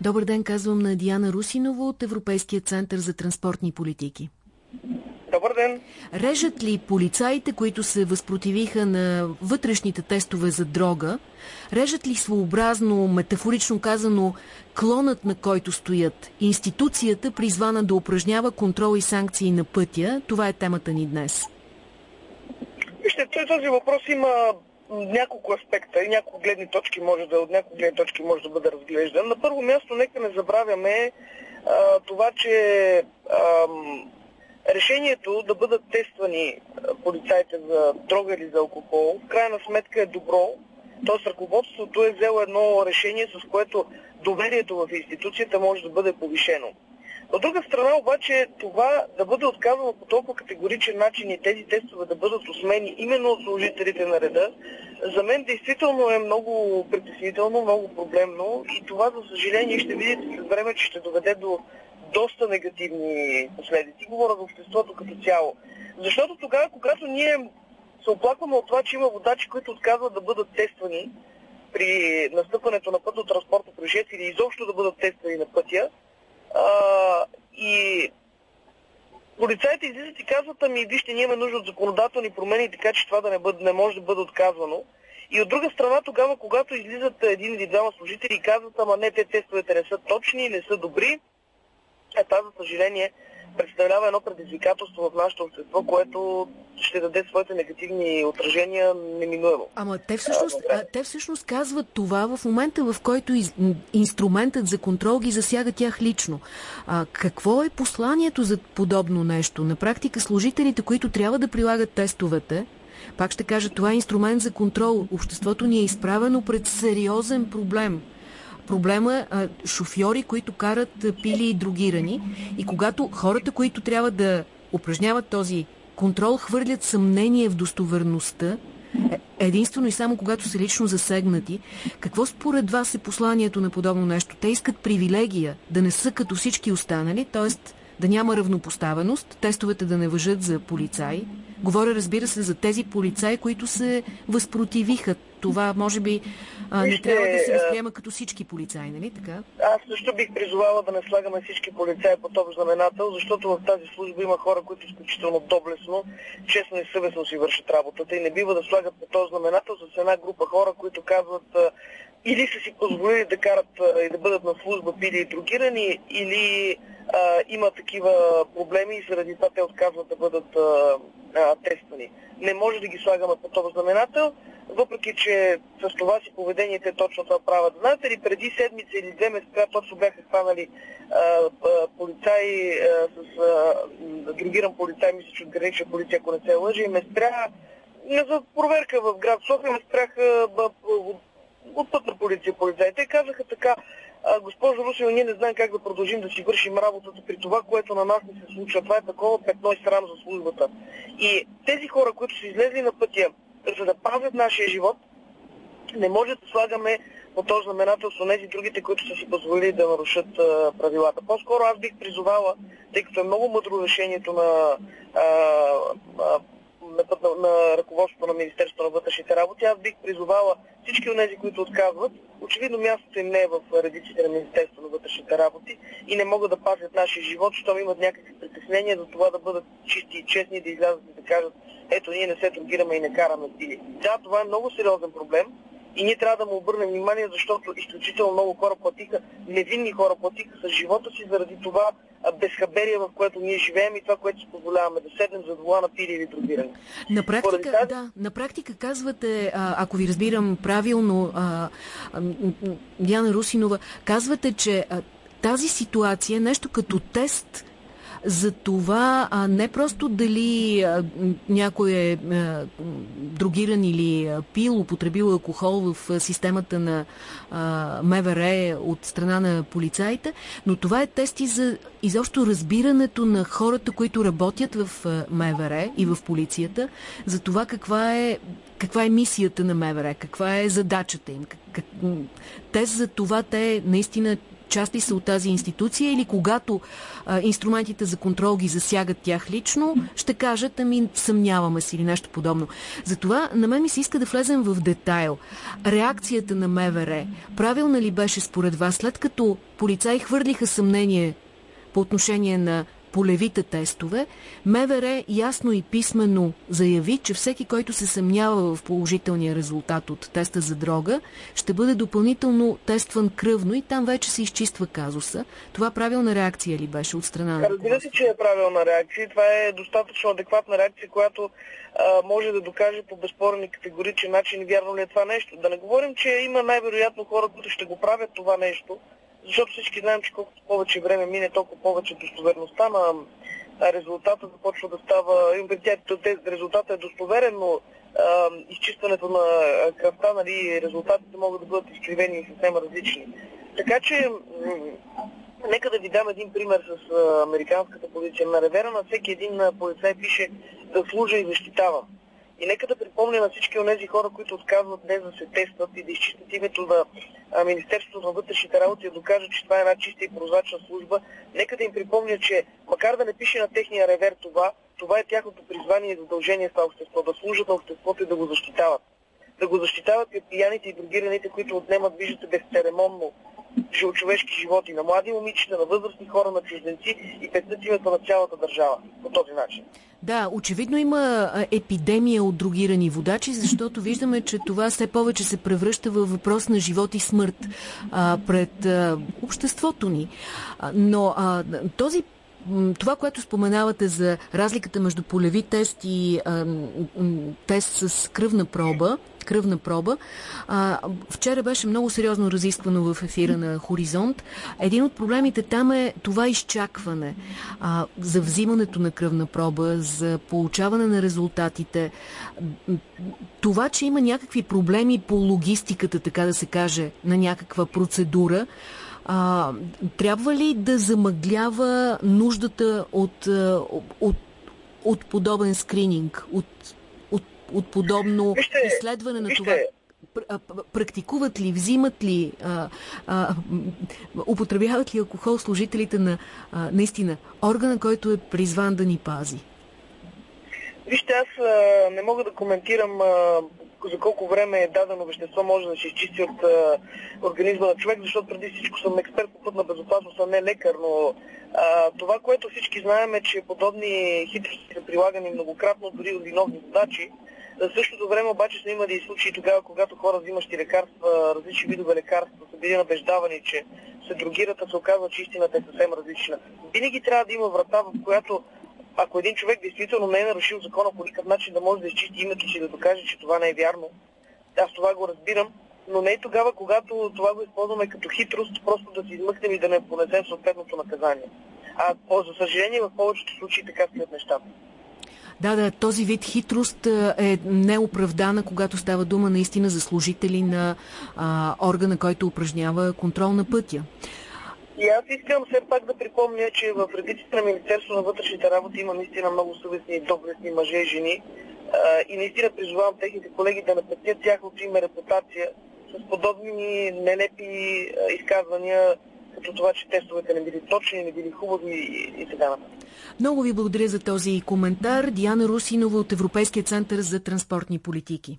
Добър ден, казвам на Диана Русинова от Европейския център за транспортни политики. Добър ден! Режат ли полицаите, които се възпротивиха на вътрешните тестове за дрога, режат ли своеобразно, метафорично казано, клонът на който стоят, институцията призвана да упражнява контрол и санкции на пътя? Това е темата ни днес. Вижте, този въпрос има няколко аспекта и няколко гледни точки може да, от няколко гледни точки може да бъде разглеждан. На първо място, нека не забравяме а, това, че а, решението да бъдат тествани полицайите за дрога или за алкохол, в крайна сметка е добро. Тоест ръководството е взело едно решение, с което доверието в институцията може да бъде повишено. От друга страна обаче това да бъде отказано по толкова категоричен начин и тези тестове да бъдат осмени именно от служителите на реда, за мен действително е много притеснително, много проблемно и това за съжаление ще видите след време, че ще доведе до доста негативни последици. Говоря за обществото като цяло. Защото тогава, когато ние се оплакваме от това, че има водачи, които отказват да бъдат тествани при настъпването на пътно-транспортно происшествие или изобщо да бъдат тествани на пътя, и полицаите излизат и казват, ами вижте, ние имаме нужда от законодателни промени, така че това да не, бъде, не може да бъде отказвано. И от друга страна, тогава, когато излизат един или двама служители и казват, ама не, те тестовете не са точни, не са добри, е, това, за съжаление, представлява едно предизвикателство в нашето общество, което ще даде своите негативни отражения неминуемо. Ама те всъщност, а, те всъщност казват това в момента, в който из, инструментът за контрол ги засяга тях лично. А, какво е посланието за подобно нещо? На практика служителите, които трябва да прилагат тестовете, пак ще кажа, това е инструмент за контрол. Обществото ни е изправено пред сериозен проблем – Проблема а, шофьори, които карат пили и другирани и когато хората, които трябва да упражняват този контрол, хвърлят съмнение в достоверността, е, единствено и само когато са лично засегнати. Какво според вас е посланието на подобно нещо? Те искат привилегия, да не са като всички останали, т.е. да няма равнопоставеност, тестовете да не въжат за полицаи. Говоря, разбира се, за тези полицаи, които се възпротивиха. Това, може би, а, не трябва да се възприема като всички полицаи, нали така? Аз също бих призовала да не слагаме всички полицаи по този знаменател, защото в тази служба има хора, които изключително доблесно, честно и съвестно си вършат работата и не бива да слагат по този знаменател с една група хора, които казват или са си позволили да карат и да бъдат на служба пили и другирани, или а, има такива проблеми и заради това те отказват да бъдат а, а, тествани. Не може да ги слагаме по този знаменател, въпреки че с това си поведение те точно това правят. Знаете ли, преди седмица или две месеца точно бяха хванали полицаи с а, другиран полицай, мисля, че от гранична полиция, ако не се лъжи, и ме спря за проверка в град София, ме спряха от пътна полиция полицаи. Те казаха така, госпожо Русио, ние не знаем как да продължим да си вършим работата при това, което на нас не се случва. Това е такова петно и срам за службата. И тези хора, които са излезли на пътя, за да пазят нашия живот, не може да слагаме по този знаменателство тези другите, които са си позволили да нарушат а, правилата. По-скоро аз бих призовала, тъй като е много мъдро решението на а, а, на, на, на ръководството на Министерството на вътрешните работи, аз бих призовала всички от тези, които отказват. Очевидно мястото им не е в редиците на Министерството на вътрешните работи и не могат да пазят нашия живот, защото имат някакви притеснения за това да бъдат чисти и честни, да излязат и да кажат ето ние не се трогираме и не караме стили. Да, това е много сериозен проблем и ние трябва да му обърнем внимание, защото изключително много хора платиха, невинни хора платиха с живота си заради това безхаберие, в което ние живеем и това, което си позволяваме да седнем за вола на пири или другиране. На практика, тази... да, на практика казвате, ако ви разбирам правилно, а, а, Диана Русинова, казвате, че тази ситуация е нещо като тест за това а, не просто дали а, някой е а, другиран или а, пил, употребил алкохол в а, системата на а, МВР от страна на полицаите, но това е тести за изобщо разбирането на хората, които работят в а, МВР и в полицията, за това каква е каква е мисията на МВР, каква е задачата им. Как, как, те за това те наистина части са от тази институция или когато а, инструментите за контрол ги засягат тях лично, ще кажат, ами съмняваме си или нещо подобно. Затова на мен ми се иска да влезем в детайл. Реакцията на МВР правилна ли беше според вас, след като полицаи хвърлиха съмнение по отношение на полевите тестове, МВР ясно и писменно заяви, че всеки, който се съмнява в положителния резултат от теста за дрога, ще бъде допълнително тестван кръвно и там вече се изчиства казуса. Това правилна реакция ли беше от страна на Разбира се, че е правилна реакция. Това е достатъчно адекватна реакция, която а, може да докаже по безспорен и категоричен начин вярно ли е това нещо. Да не говорим, че има най-вероятно хора, които ще го правят това нещо, защото всички знаем, че колкото повече време мине, толкова повече достоверността на резултата започва да става, резултатът е достоверен, но а, изчистването на кръвта, нали, резултатите могат да бъдат изкривени и съвсем различни. Така че, нека да ви дам един пример с американската полиция. На ревера на всеки един полицай пише да служа и защитава. И нека да припомня на всички от тези хора, които отказват днес да се тестват и да изчистят името на Министерството на вътрешните работи и да докажат, че това е една чиста и прозрачна служба, нека да им припомня, че макар да не пише на техния ревер това, това е тяхното призвание и задължение това общество, да служат на обществото и да го защитават. Да го защитават и пияните и другираните, които отнемат, виждате, безцеремонно човешки животи на млади момичета, на възрастни хора, на чужденци и петнат името на цялата държава по този начин. Да, очевидно има епидемия от другирани водачи, защото виждаме, че това все повече се превръща във въпрос на живот и смърт а, пред а, обществото ни. Но а, този това, което споменавате за разликата между полеви тест и а, тест с кръвна проба, кръвна проба. А, вчера беше много сериозно разисквано в ефира на Хоризонт. Един от проблемите там е това изчакване а, за взимането на кръвна проба, за получаване на резултатите. Това, че има някакви проблеми по логистиката, така да се каже, на някаква процедура, а, трябва ли да замъглява нуждата от, от, от подобен скрининг, от от подобно вижте, изследване на вижте, това? Практикуват ли, взимат ли, а, а, употребяват ли алкохол служителите на а, наистина органа, който е призван да ни пази? Вижте, аз а, не мога да коментирам а, за колко време е дадено вещество може да се изчисти от а, организма на човек, защото преди всичко съм експерт по пътна безопасност, а не лекар, но а, това, което всички знаем е, че подобни хитрости са прилагани многократно дори от виновни задачи. За същото време обаче сме имали и случаи тогава, когато хора взимащи лекарства, различни видове лекарства, са били набеждавани, че се другират, а се оказва, че истината е съвсем различна. Винаги трябва да има врата, в която ако един човек действително не е нарушил закона по никакъв начин да може да изчисти името си, да докаже, че това не е вярно, аз това го разбирам, но не и тогава, когато това го използваме като хитрост, просто да си измъкнем и да не понесем съответното наказание. А, за съжаление, в повечето случаи така стоят нещата. Да, да, този вид хитрост е неоправдана, когато става дума наистина за служители на а, органа, който упражнява контрол на пътя. И аз искам все пак да припомня, че в редиците на Министерство на вътрешните работи има наистина много съвестни и доблестни мъже и жени. И наистина призовавам техните колеги да напътят тяхното име репутация с подобни нелепи изказвания, като това, че тестовете не били точни, не били хубави и така нататък. Много ви благодаря за този коментар. Диана Русинова от Европейския център за транспортни политики.